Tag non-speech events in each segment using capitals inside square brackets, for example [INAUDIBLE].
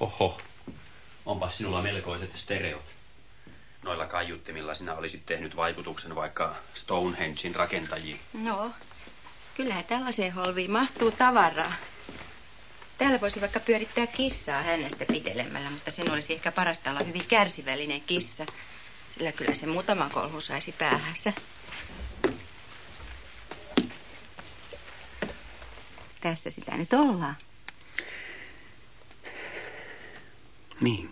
Oho, onpa sinulla melkoiset stereot. Noilla kaiuttimilla sinä olisit tehnyt vaikutuksen vaikka Stonehengein rakentajiin. No, kyllähän tällaiseen holviin mahtuu tavaraa. Täällä voisi vaikka pyörittää kissaa hänestä pitelemällä, mutta sen olisi ehkä parasta olla hyvin kärsivällinen kissa. Sillä kyllä se muutama kolhu saisi päähänsä. Tässä sitä nyt ollaan. Niin.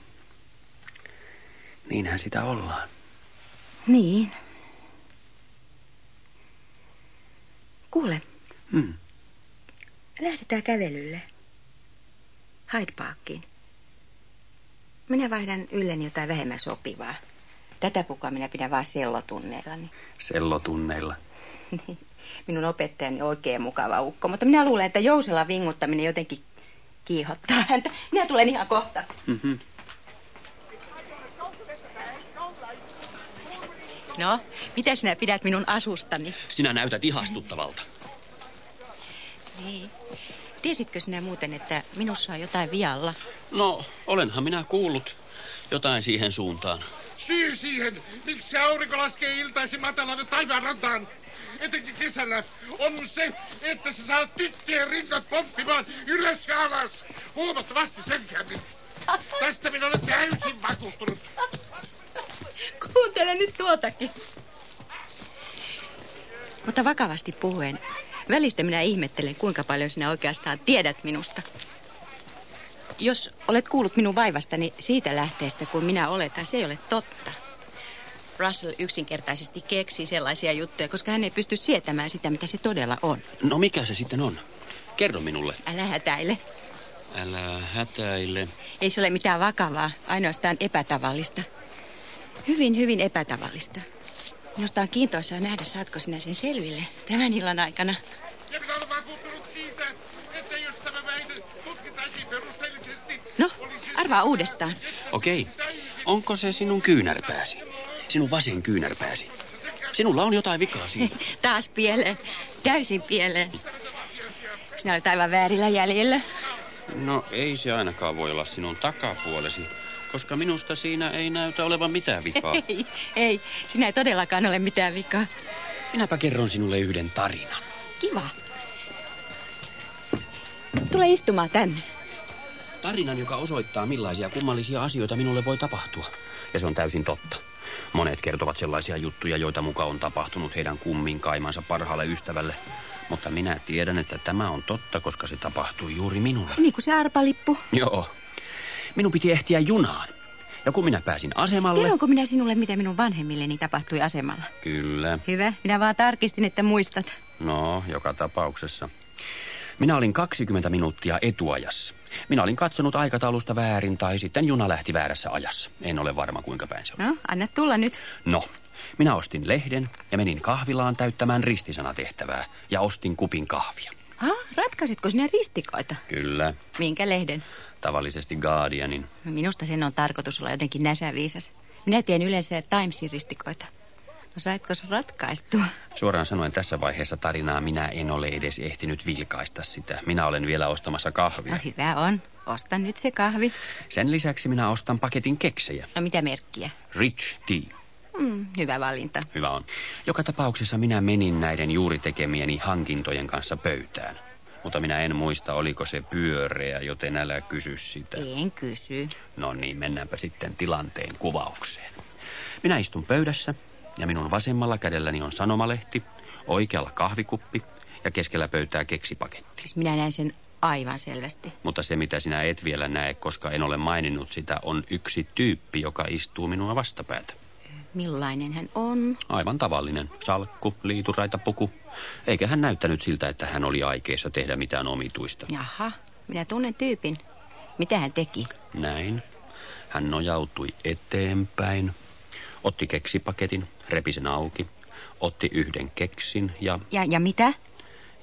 Niinhän sitä ollaan. Niin. Kuule, Hmm. lähdetään kävelylle. Hyde Parkiin. Minä vaihdan ylleni jotain vähemmän sopivaa. Tätä pukua minä pidän vaan sellotunneillani. Sellotunneilla. [LAUGHS] Minun opettajani on oikein mukava ukko, mutta minä luulen, että jousella vinguttaminen jotenkin kiihottaa häntä. Minä tulen ihan kohta. Mm-hmm. No, mitä sinä pidät minun asustani? Sinä näytät ihastuttavalta. Niin. Tiesitkö sinä muuten, että minussa on jotain vialla? No, olenhan minä kuullut jotain siihen suuntaan. Syy siihen, miksi aurinko laskee iltaisin matalan taivaan rantaan, etenkin kesällä, on se, että sä saat tyttöjen rinnat pomppimaan ylös ja alas. Huomattavasti selkeämmin. Tästä minä olen täysin vakuuttunut. Kuuntele nyt tuotakin. Mutta vakavasti puhuen, välistä minä ihmettelen, kuinka paljon sinä oikeastaan tiedät minusta. Jos olet kuullut minun vaivastani siitä lähteestä, kuin minä oletan, se ei ole totta. Russell yksinkertaisesti keksii sellaisia juttuja, koska hän ei pysty sietämään sitä, mitä se todella on. No mikä se sitten on? Kerro minulle. Älä hätäile. Älä hätäile. Ei se ole mitään vakavaa, ainoastaan epätavallista. Hyvin, hyvin epätavallista. Minusta on kiintoisaa nähdä, saatko sinä sen selville tämän illan aikana. Ja minä olen vakuuttunut siitä, että jos tämä väite tutkittaisiin perusteellisesti... No, arvaa uudestaan. Okei. Onko se sinun kyynärpääsi? Sinun vasen kyynärpääsi? Sinulla on jotain vikaa siinä. [LAUGHS] Taas pieleen. Täysin pieleen. Sinä olet aivan väärillä jäljellä. No ei se ainakaan voi olla sinun takapuolesi, koska minusta siinä ei näytä olevan mitään vikaa. [LAUGHS] Ei, ei. Sinä ei todellakaan ole mitään vikaa. Minäpä kerron sinulle yhden tarinan. Kiva. Tule istumaan tänne. Tarinan, joka osoittaa millaisia kummallisia asioita minulle voi tapahtua. Ja se on täysin totta. Monet kertovat sellaisia juttuja, joita mukaan on tapahtunut heidän kummin kaimansa parhaalle ystävälle. Mutta minä tiedän, että tämä on totta, koska se tapahtui juuri minulle. Niin kuin se arpalippu. Joo. Minun piti ehtiä junaan. Ja kun minä pääsin asemalle... Kerronko minä sinulle, mitä minun vanhemmilleni tapahtui asemalla? Kyllä. Hyvä. Minä vaan tarkistin, että muistat. No, joka tapauksessa. Minä olin 20 minuuttia etuajassa. Minä olin katsonut aikataulusta väärin tai sitten juna lähti väärässä ajassa. En ole varma kuinka päin se on. No, anna tulla nyt. No, minä ostin lehden ja menin kahvilaan täyttämään ristisanatehtävää ja ostin kupin kahvia. Ah, ratkaisitko sinä ristikoita? Kyllä, Minkä lehden? tavallisesti Guardianin. Minusta sen on tarkoitus olla jotenkin näsäviisas. Minä teen yleensä Timesin ristikoita. No saitko se ratkaistua? Suoraan sanoen tässä vaiheessa tarinaa minä en ole edes ehtinyt vilkaista sitä. Minä olen vielä ostamassa kahvia. No hyvä on. Osta nyt se kahvi. Sen lisäksi minä ostan paketin keksejä. No mitä merkkiä? Rich Tea. Mm, hyvä valinta. Hyvä on. Joka tapauksessa minä menin näiden juuri tekemieni hankintojen kanssa pöytään. Mutta minä en muista, oliko se pyöreä, joten älä kysy sitä. En kysy. No niin, mennäänpä sitten tilanteen kuvaukseen. Minä istun pöydässä ja minun vasemmalla kädelläni on sanomalehti, oikealla kahvikuppi ja keskellä pöytää keksipaketti. Siis minä näin sen aivan selvästi. Mutta se, mitä sinä et vielä näe, koska en ole maininnut sitä, on yksi tyyppi, joka istuu minua vastapäätä. Millainen hän on? Aivan tavallinen. Salkku, liituraita, puku. Eikä hän näyttänyt siltä, että hän oli aikeissa tehdä mitään omituista. Jaha, minä tunnen tyypin. Mitä hän teki? Näin. Hän nojautui eteenpäin, otti keksipaketin, repi sen auki, otti yhden keksin ja, Ja, ja mitä?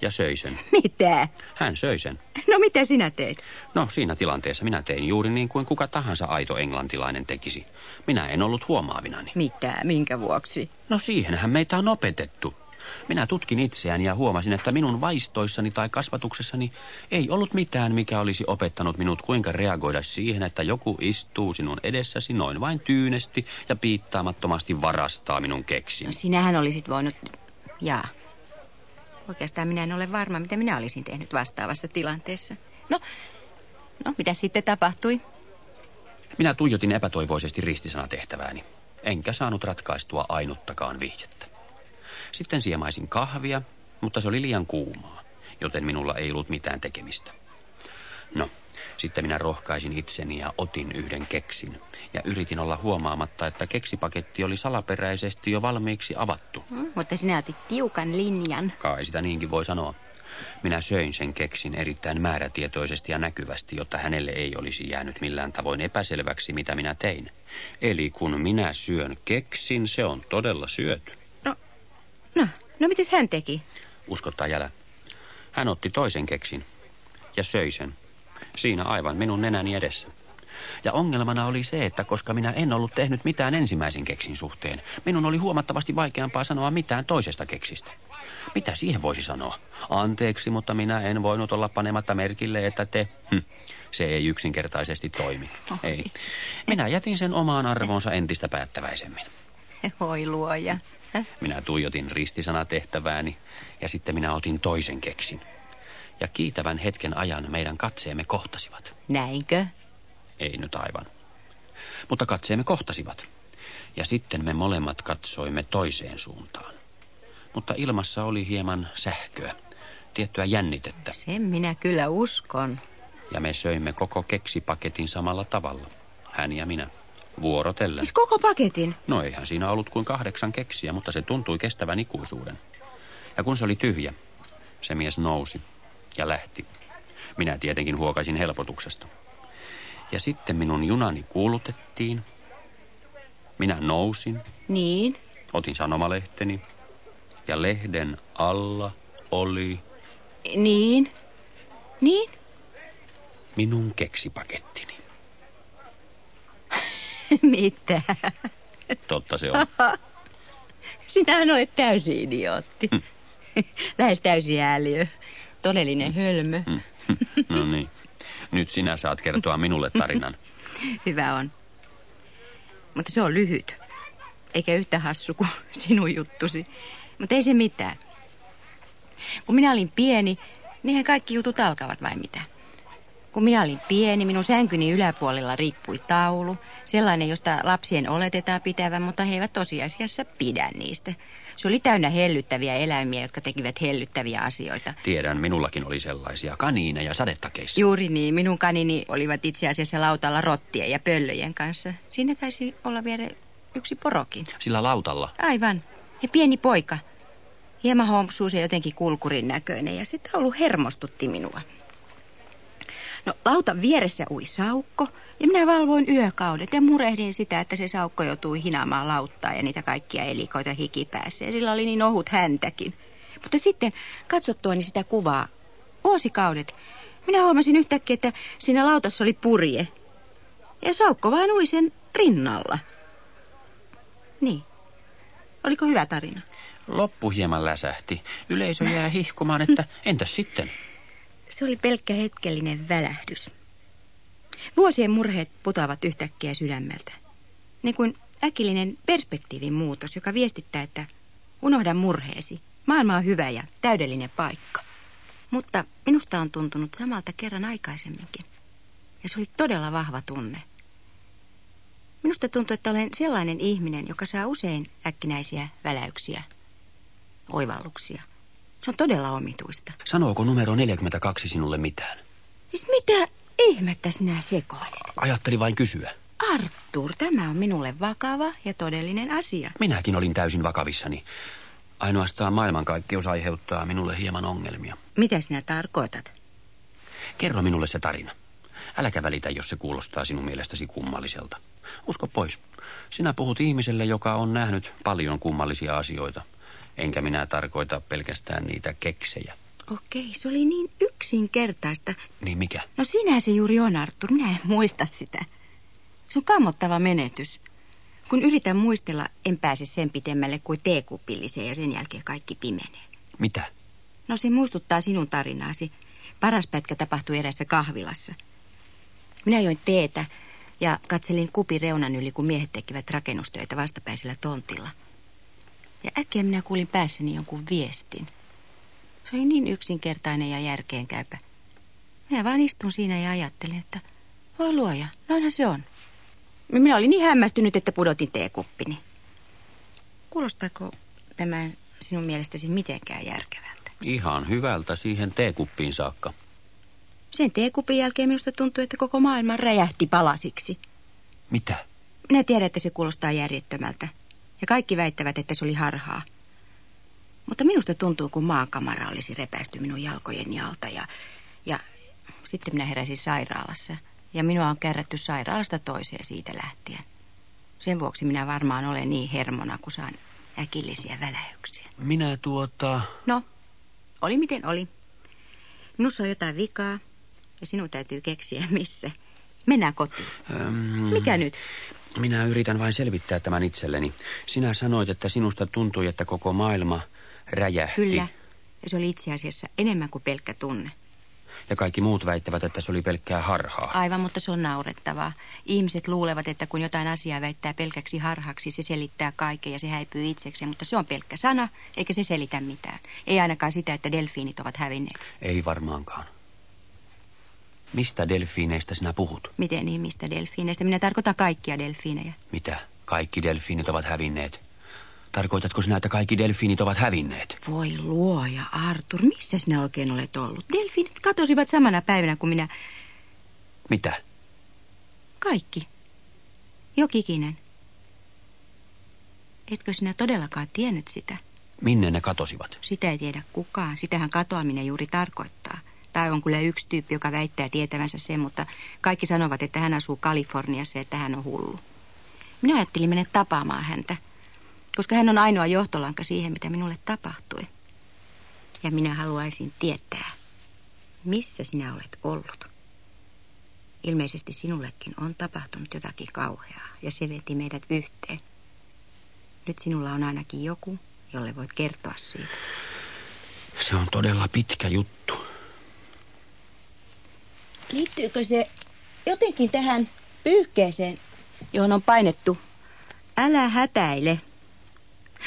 ja söi sen. Mitä? Hän söi sen. No mitä sinä teit? No siinä tilanteessa minä tein juuri niin kuin kuka tahansa aito englantilainen tekisi. Minä en ollut huomaavinani. Mitä? Minkä vuoksi? No siihenhän meitä on opetettu. Minä tutkin itseäni ja huomasin, että minun vaistoissani tai kasvatuksessani ei ollut mitään, mikä olisi opettanut minut kuinka reagoida siihen, että joku istuu sinun edessäsi noin vain tyynesti ja piittaamattomasti varastaa minun keksin. No sinähän olisit voinut... Jaa. Oikeastaan minä en ole varma, mitä minä olisin tehnyt vastaavassa tilanteessa. No, no mitä sitten tapahtui? Minä tuijotin epätoivoisesti ristisanatehtävääni, enkä saanut ratkaistua ainuttakaan vihjettä. Sitten siemaisin kahvia, mutta se oli liian kuumaa, joten minulla ei ollut mitään tekemistä. No, sitten minä rohkaisin itseni ja otin yhden keksin. Ja yritin olla huomaamatta, että keksipaketti oli salaperäisesti jo valmiiksi avattu. Hmm, mutta sinä otit tiukan linjan. Kai sitä niinkin voi sanoa. Minä söin sen keksin erittäin määrätietoisesti ja näkyvästi, jotta hänelle ei olisi jäänyt millään tavoin epäselväksi, mitä minä tein. Eli kun minä syön keksin, se on todella syöty. No, mites hän teki? Uskottaa jälä. Hän otti toisen keksin ja söi sen. Siinä aivan minun nenäni edessä. Ja ongelmana oli se, että koska minä en ollut tehnyt mitään ensimmäisen keksin suhteen, minun oli huomattavasti vaikeampaa sanoa mitään toisesta keksistä. Mitä siihen voisi sanoa? Anteeksi, mutta minä en voinut olla panematta merkille, että te... Hm, se ei yksinkertaisesti toimi. Oi. Ei. Minä jätin sen omaan arvoonsa entistä päättäväisemmin. Voi luoja. Minä tuijotin ristisanatehtävääni ja sitten minä otin toisen keksin. Ja kiitävän hetken ajan meidän katseemme kohtasivat. Näinkö? Ei nyt aivan. Mutta katseemme kohtasivat. Ja sitten me molemmat katsoimme toiseen suuntaan. Mutta ilmassa oli hieman sähköä, tiettyä jännitettä. Sen minä kyllä uskon. Ja me söimme koko keksipaketin samalla tavalla. Hän ja minä. Vuorotellen. Siis koko paketin? No eihän siinä ollut kuin kahdeksan keksiä, mutta se tuntui kestävän ikuisuuden. Ja kun se oli tyhjä, se mies nousi ja lähti. Minä tietenkin huokaisin helpotuksesta. Ja sitten minun junani kuulutettiin. Minä nousin. Niin? Otin sanomalehteni. Ja lehden alla oli... Niin? Niin? Minun keksipakettini. Mitä? Totta se on. [LAUGHS] Sinähän olet täysi idiootti. Mm. [LAUGHS] Lähes täysi ääliö. Todellinen hölmö. Mm. No niin. Nyt sinä saat kertoa minulle tarinan. [LAUGHS] Hyvä on. Mutta se on lyhyt. Eikä yhtä hassu kuin sinun juttusi. Mutta ei se mitään. Kun minä olin pieni, niinhän kaikki jutut alkavat vai mitä? Kun minä olin pieni, minun sänkyni yläpuolella riippui taulu. Sellainen, josta lapsien oletetaan pitävän, mutta he eivät tosiasiassa pidä niistä. Se oli täynnä hellyttäviä eläimiä, jotka tekivät hellyttäviä asioita. Tiedän, minullakin oli sellaisia kaniineja sadetakeissa. Juuri niin, minun kanini olivat itse asiassa lautalla rottien ja pöllöjen kanssa. Siinä taisi olla vielä yksi porokin. Sillä lautalla? Aivan. Ja pieni poika. Hieman hompsuus ja jotenkin kulkurin näköinen ja se taulu hermostutti minua. No lautan vieressä ui saukko ja minä valvoin yökaudet ja murehdin sitä, että se saukko joutui hinaamaan lauttaa ja niitä kaikkia elikoita hikipäässä. Ja sillä oli niin ohut häntäkin. Mutta sitten katsottuani sitä kuvaa, vuosikaudet, minä huomasin yhtäkkiä, että siinä lautassa oli purje. Ja saukko vain ui sen rinnalla. Niin. Oliko hyvä tarina? Loppu hieman läsähti. Yleisö jää hihkumaan, että entäs sitten? Se oli pelkkä hetkellinen välähdys. Vuosien murheet putoavat yhtäkkiä sydämeltä. Niin kuin äkillinen perspektiivin muutos, joka viestittää, että unohda murheesi. Maailma on hyvä ja täydellinen paikka. Mutta minusta on tuntunut samalta kerran aikaisemminkin. Ja se oli todella vahva tunne. Minusta tuntuu, että olen sellainen ihminen, joka saa usein äkkinäisiä väläyksiä, oivalluksia. Se on todella omituista. Sanooko numero 42 sinulle mitään? Siis mitä ihmettä sinä sekoilet? Ajattelin vain kysyä. Artur, tämä on minulle vakava ja todellinen asia. Minäkin olin täysin vakavissani. Ainoastaan maailmankaikkeus aiheuttaa minulle hieman ongelmia. Mitä sinä tarkoitat? Kerro minulle se tarina. Äläkä välitä, jos se kuulostaa sinun mielestäsi kummalliselta. Usko pois. Sinä puhut ihmiselle, joka on nähnyt paljon kummallisia asioita. Enkä minä tarkoita pelkästään niitä keksejä. Okei, se oli niin yksinkertaista. Niin mikä? No sinä se juuri on, Artur. Minä en muista sitä. Se on kammottava menetys. Kun yritän muistella, en pääse sen pitemmälle kuin teekupilliseen ja sen jälkeen kaikki pimenee. Mitä? No se muistuttaa sinun tarinaasi. Paras pätkä tapahtui erässä kahvilassa. Minä join teetä ja katselin kupi reunan yli, kun miehet tekivät rakennustöitä vastapäisellä tontilla. Ja äkkiä minä kuulin päässäni jonkun viestin. Se oli niin yksinkertainen ja järkeenkäypä. Minä vaan istun siinä ja ajattelin, että voi luoja, noinhan se on. Minä olin niin hämmästynyt, että pudotin teekuppini. Kuulostaako tämä sinun mielestäsi mitenkään järkevältä? Ihan hyvältä siihen teekuppiin saakka. Sen teekupin jälkeen minusta tuntui, että koko maailma räjähti palasiksi. Mitä? Minä tiedän, että se kuulostaa järjettömältä. Ja kaikki väittävät, että se oli harhaa. Mutta minusta tuntuu, kun maankamara olisi repäisty minun jalkojeni alta ja, ja sitten minä heräsin sairaalassa. Ja minua on kärrätty sairaalasta toiseen siitä lähtien. Sen vuoksi minä varmaan olen niin hermona, kun saan äkillisiä väläyksiä. Minä tuota... No, oli miten oli. Minussa on jotain vikaa ja sinun täytyy keksiä missä. Mennään kotiin. Ähm, Mikä nyt? Minä yritän vain selvittää tämän itselleni. Sinä sanoit, että sinusta tuntui, että koko maailma räjähti. Kyllä. Ja se oli itse asiassa enemmän kuin pelkkä tunne. Ja kaikki muut väittävät, että se oli pelkkää harhaa. Aivan, mutta se on naurettavaa. Ihmiset luulevat, että kun jotain asiaa väittää pelkäksi harhaksi, se selittää kaiken ja se häipyy itsekseen, mutta se on pelkkä sana, eikä se selitä mitään. Ei ainakaan sitä, että delfiinit ovat hävinneet. Ei varmaankaan. Mistä delfiineistä sinä puhut? Miten niin, mistä delfiineistä? Minä tarkoitan kaikkia delfiinejä. Mitä? Kaikki delfiinit ovat hävinneet. Tarkoitatko sinä, että kaikki delfiinit ovat hävinneet? Voi luoja, Artur, missä sinä oikein olet ollut? Delfiinit katosivat samana päivänä kuin minä. Mitä? Kaikki. Jokikinen. Etkö sinä todellakaan tiennyt sitä? Minne ne katosivat? Sitä ei tiedä kukaan. Sitähän katoaminen juuri tarkoittaa. Tai on kyllä yksi tyyppi, joka väittää tietävänsä sen, mutta kaikki sanovat, että hän asuu Kaliforniassa ja että hän on hullu. Minä ajattelin mennä tapaamaan häntä, koska hän on ainoa johtolanka siihen, mitä minulle tapahtui. Ja minä haluaisin tietää, missä sinä olet ollut. Ilmeisesti sinullekin on tapahtunut jotakin kauheaa ja se veti meidät yhteen. Nyt sinulla on ainakin joku, jolle voit kertoa siitä. Se on todella pitkä juttu. Liittyykö se jotenkin tähän pyyhkeeseen, johon on painettu Älä hätäile.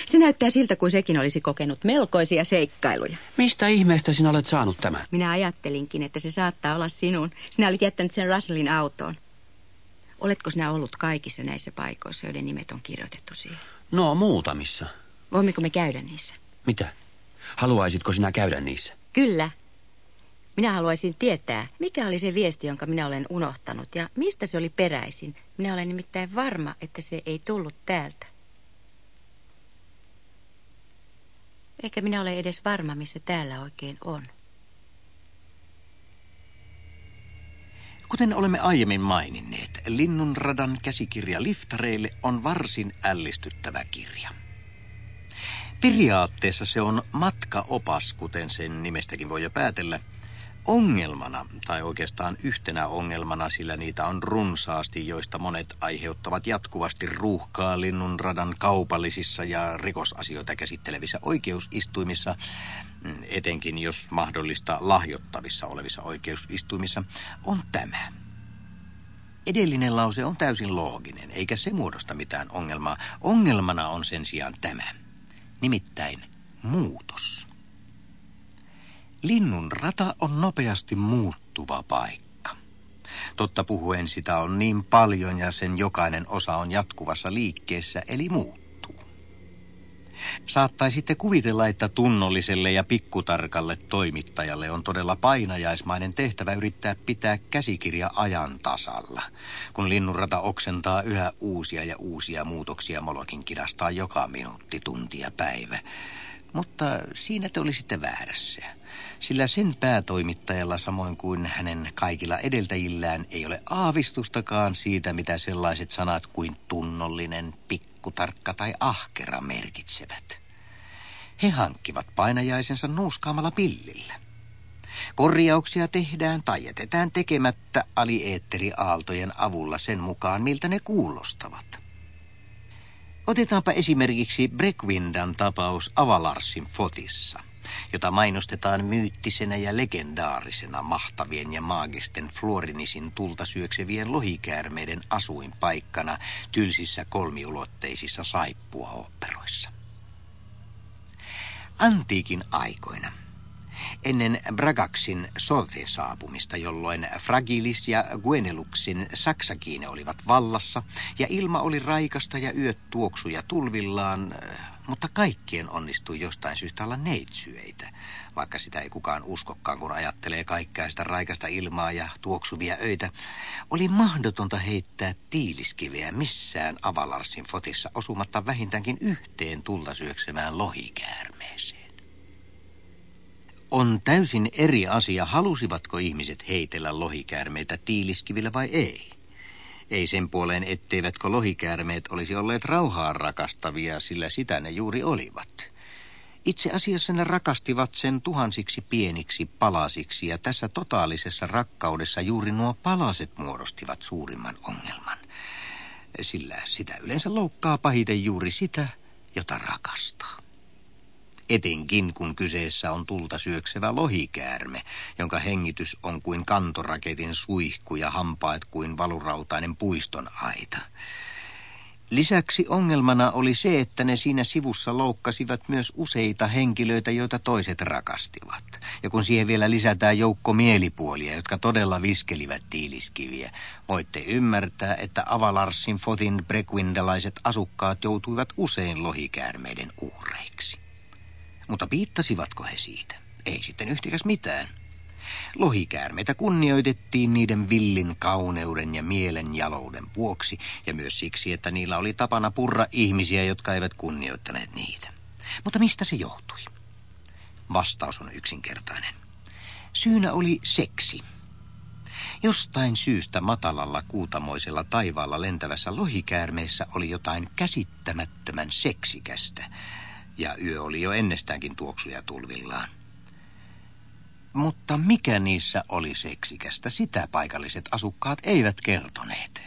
Se näyttää siltä, kuin sekin olisi kokenut melkoisia seikkailuja. Mistä ihmeestä sinä olet saanut tämän? Minä ajattelinkin, että se saattaa olla sinun. Sinä olit jättänyt sen Russellin autoon. Oletko sinä ollut kaikissa näissä paikoissa, joiden nimet on kirjoitettu siihen? No, muutamissa. Voimmeko me käydä niissä? Mitä? Haluaisitko sinä käydä niissä? Kyllä. Minä haluaisin tietää, mikä oli se viesti, jonka minä olen unohtanut ja mistä se oli peräisin. Minä olen nimittäin varma, että se ei tullut täältä. Eikä minä ole edes varma, missä täällä oikein on. Kuten olemme aiemmin maininneet, Linnunradan käsikirja liftareille on varsin ällistyttävä kirja. Periaatteessa se on matkaopas, kuten sen nimestäkin voi jo päätellä. Ongelmana, tai oikeastaan yhtenä ongelmana, sillä niitä on runsaasti, joista monet aiheuttavat jatkuvasti ruuhkaa linnunradan kaupallisissa ja rikosasioita käsittelevissä oikeusistuimissa, etenkin jos mahdollista lahjottavissa olevissa oikeusistuimissa, on tämä. Edellinen lause on täysin looginen, eikä se muodosta mitään ongelmaa. Ongelmana on sen sijaan tämä. Nimittäin muutos. Linnun rata on nopeasti muuttuva paikka. Totta puhuen sitä on niin paljon ja sen jokainen osa on jatkuvassa liikkeessä, eli muuttuu. Saattaisitte kuvitella, että tunnolliselle ja pikkutarkalle toimittajalle on todella painajaismainen tehtävä yrittää pitää käsikirja ajan tasalla, kun linnunrata oksentaa yhä uusia ja uusia muutoksia Molokin kidastaa joka minuutti, tunti ja päivä. Mutta siinä te olisitte väärässä sillä sen päätoimittajalla samoin kuin hänen kaikilla edeltäjillään ei ole aavistustakaan siitä, mitä sellaiset sanat kuin tunnollinen, pikkutarkka tai ahkera merkitsevät. He hankkivat painajaisensa nuuskaamalla pillillä. Korjauksia tehdään tai jätetään tekemättä alieetteriaaltojen avulla sen mukaan, miltä ne kuulostavat. Otetaanpa esimerkiksi Breckwindan tapaus Avalarsin fotissa, jota mainostetaan myyttisenä ja legendaarisena mahtavien ja maagisten Florinisin tulta syöksevien lohikäärmeiden asuinpaikkana tylsissä kolmiulotteisissa saippuaoperoissa. Antiikin aikoina – ennen Bragaxin sorte-saapumista, jolloin Fragilis ja Gueneluxin saksakiine olivat vallassa, ja ilma oli raikasta ja yöt tuoksuja tulvillaan, mutta kaikkien onnistui jostain syystä olla neitsyöitä, vaikka sitä ei kukaan uskokkaan, kun ajattelee kaikkea sitä raikasta ilmaa ja tuoksuvia öitä. Oli mahdotonta heittää tiiliskiveä missään Avalarsin fotissa osumatta vähintäänkin yhteen tulta syöksemään lohikäärmeeseen. On täysin eri asia, halusivatko ihmiset heitellä lohikäärmeitä tiiliskivillä vai ei. Ei sen puoleen, etteivätkö lohikäärmeet olisi olleet rauhaa rakastavia, sillä sitä ne juuri olivat. Itse asiassa ne rakastivat sen tuhansiksi pieniksi palasiksi, ja tässä totaalisessa rakkaudessa juuri nuo palaset muodostivat suurimman ongelman. Sillä sitä yleensä loukkaa pahiten juuri sitä, jota rakastaa etenkin kun kyseessä on tulta syöksevä lohikäärme, jonka hengitys on kuin kantoraketin suihku ja hampaat kuin valurautainen puiston aita. Lisäksi ongelmana oli se, että ne siinä sivussa loukkasivat myös useita henkilöitä, joita toiset rakastivat. Ja kun siihen vielä lisätään joukko mielipuolia, jotka todella viskelivät tiiliskiviä, voitte ymmärtää, että Avalarsin fotin brekwindalaiset asukkaat joutuivat usein lohikäärmeiden uhreiksi. Mutta piittasivatko he siitä? Ei sitten yhtikäs mitään. Lohikäärmeitä kunnioitettiin niiden villin kauneuden ja mielen jalouden vuoksi ja myös siksi, että niillä oli tapana purra ihmisiä, jotka eivät kunnioittaneet niitä. Mutta mistä se johtui? Vastaus on yksinkertainen. Syynä oli seksi. Jostain syystä matalalla kuutamoisella taivaalla lentävässä lohikäärmeessä oli jotain käsittämättömän seksikästä, ja yö oli jo ennestäänkin tuoksuja tulvillaan. Mutta mikä niissä oli seksikästä, sitä paikalliset asukkaat eivät kertoneet.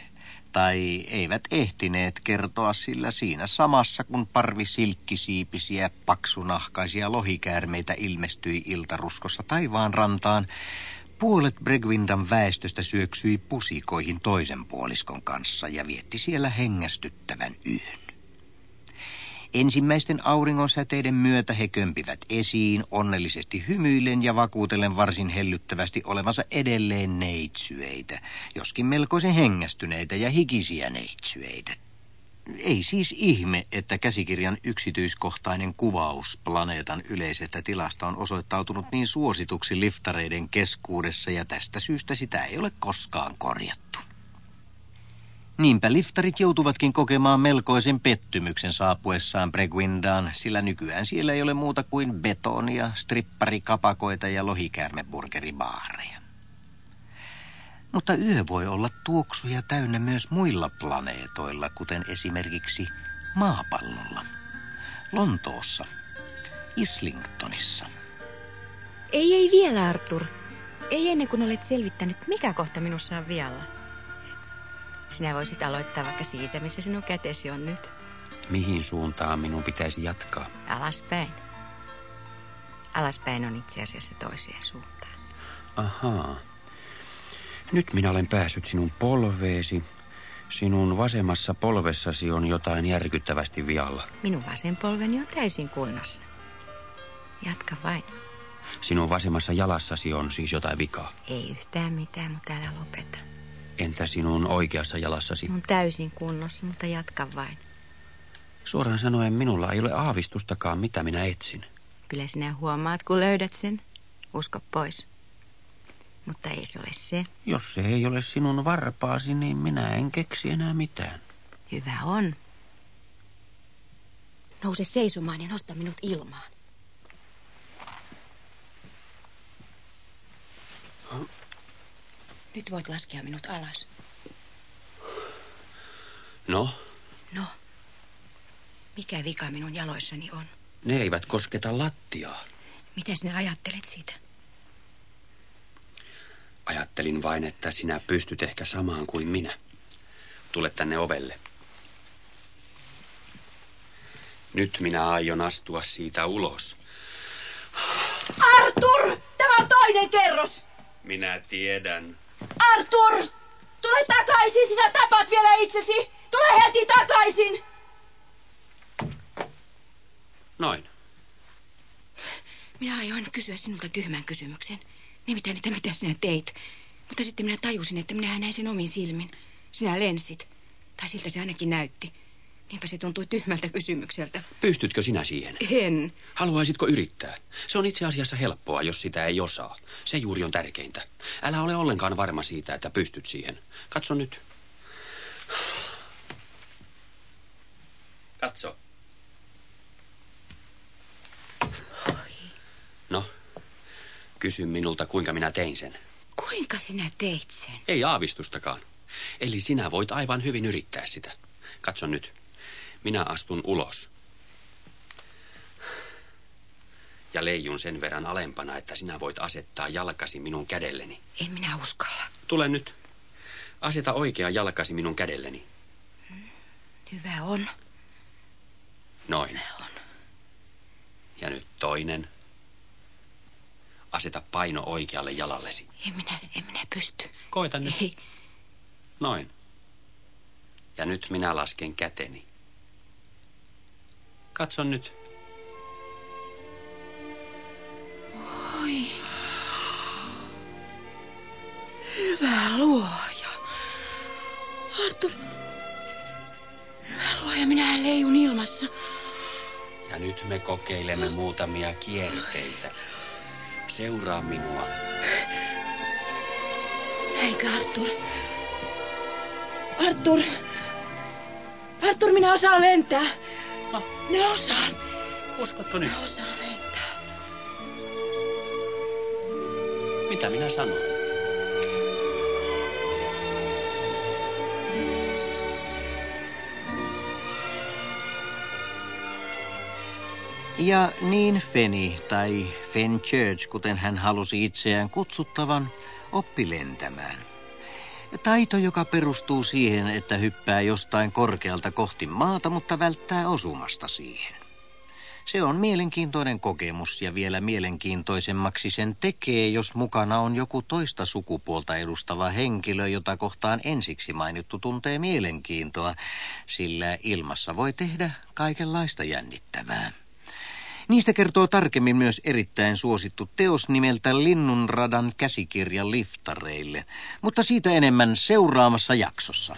Tai eivät ehtineet kertoa, sillä siinä samassa kun parvi silkkisiipisiä, paksunahkaisia lohikäärmeitä ilmestyi iltaruskossa taivaan rantaan, puolet Bregwindan väestöstä syöksyi pusikoihin toisen puoliskon kanssa ja vietti siellä hengästyttävän yön. Ensimmäisten auringonsäteiden myötä he kömpivät esiin, onnellisesti hymyillen ja vakuutellen varsin hellyttävästi olevansa edelleen neitsyöitä, joskin melkoisen hengästyneitä ja hikisiä neitsyöitä. Ei siis ihme, että käsikirjan yksityiskohtainen kuvaus planeetan yleisestä tilasta on osoittautunut niin suosituksi liftareiden keskuudessa ja tästä syystä sitä ei ole koskaan korjattu. Niinpä liftarit joutuvatkin kokemaan melkoisen pettymyksen saapuessaan Breguindaan, sillä nykyään siellä ei ole muuta kuin betonia, stripparikapakoita ja lohikäärmeburgeribaareja. Mutta yö voi olla tuoksuja täynnä myös muilla planeetoilla, kuten esimerkiksi maapallolla, Lontoossa, Islingtonissa. Ei, ei vielä, Arthur. Ei ennen kuin olet selvittänyt, mikä kohta minussa on vielä. Sinä voisit aloittaa vaikka siitä, missä sinun kätesi on nyt. Mihin suuntaan minun pitäisi jatkaa? Alaspäin. Alaspäin on itse asiassa toiseen suuntaan. Ahaa. Nyt minä olen päässyt sinun polveesi. Sinun vasemmassa polvessasi on jotain järkyttävästi vialla. Minun vasen polveni on täysin kunnossa. Jatka vain. Sinun vasemmassa jalassasi on siis jotain vikaa. Ei yhtään mitään, mutta älä lopeta. Entä sinun oikeassa jalassasi? Se on täysin kunnossa, mutta jatka vain. Suoraan sanoen minulla ei ole aavistustakaan, mitä minä etsin. Kyllä sinä huomaat, kun löydät sen. Usko pois. Mutta ei se ole se. Jos se ei ole sinun varpaasi, niin minä en keksi enää mitään. Hyvä on. Nouse seisomaan ja nosta minut ilmaan. Nyt voit laskea minut alas. No? No. Mikä vika minun jaloissani on? Ne eivät kosketa lattiaa. Miten sinä ajattelet siitä? Ajattelin vain, että sinä pystyt ehkä samaan kuin minä. Tule tänne ovelle. Nyt minä aion astua siitä ulos. Artur! Tämä on toinen kerros! Minä tiedän. Artur! Tule takaisin, sinä tapat vielä itsesi! Tule heti takaisin! Noin. Minä ajoin kysyä sinulta tyhmän kysymyksen. Nimittäin, että mitä sinä teit. Mutta sitten minä tajusin, että minä näin sen omin silmin. Sinä lensit. Tai siltä se ainakin näytti. Niinpä se tuntui tyhmältä kysymykseltä. Pystytkö sinä siihen? En. Haluaisitko yrittää? Se on itse asiassa helppoa, jos sitä ei osaa. Se juuri on tärkeintä. Älä ole ollenkaan varma siitä, että pystyt siihen. Katso nyt. Katso. No, kysy minulta, kuinka minä tein sen. Kuinka sinä teit sen? Ei aavistustakaan. Eli sinä voit aivan hyvin yrittää sitä. Katso nyt. Minä astun ulos. Ja leijun sen verran alempana, että sinä voit asettaa jalkasi minun kädelleni. En minä uskalla. Tule nyt. Aseta oikea jalkasi minun kädelleni. Hyvä on. Noin. Hyvä on. Ja nyt toinen. Aseta paino oikealle jalallesi. En minä, en minä pysty. Koita nyt. Ei. Noin. Ja nyt minä lasken käteni. Katso nyt. Oi. Hyvä luoja. Artur. Hyvä luoja, minä leijun ilmassa. Ja nyt me kokeilemme muutamia kierteitä. Seuraa minua. Eikö Artur? Artur! Artur, minä osaan lentää. No, Ne osaan. uskotko nyt? Ne osaan lentää. Mitä minä sanoin? Ja niin Feni, tai Fenchurch, kuten hän halusi itseään kutsuttavan, oppi lentämään. Taito, joka perustuu siihen, että hyppää jostain korkealta kohti maata, mutta välttää osumasta siihen. Se on mielenkiintoinen kokemus ja vielä mielenkiintoisemmaksi sen tekee, jos mukana on joku toista sukupuolta edustava henkilö, jota kohtaan ensiksi mainittu tuntee mielenkiintoa, sillä ilmassa voi tehdä kaikenlaista jännittävää. Niistä kertoo tarkemmin myös erittäin suosittu teos nimeltä Linnunradan käsikirja liftareille, mutta siitä enemmän seuraamassa jaksossa.